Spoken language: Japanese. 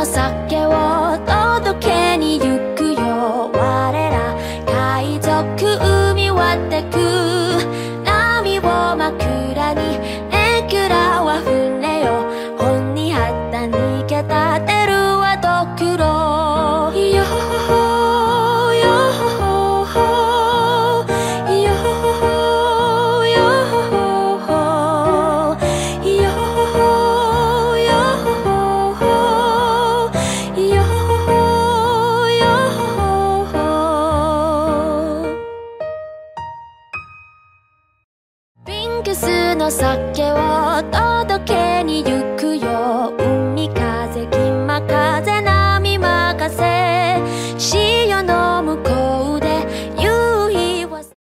の酒を届けに行くよ。我ら海賊海渡ってくンキスの酒を届けに行くよ。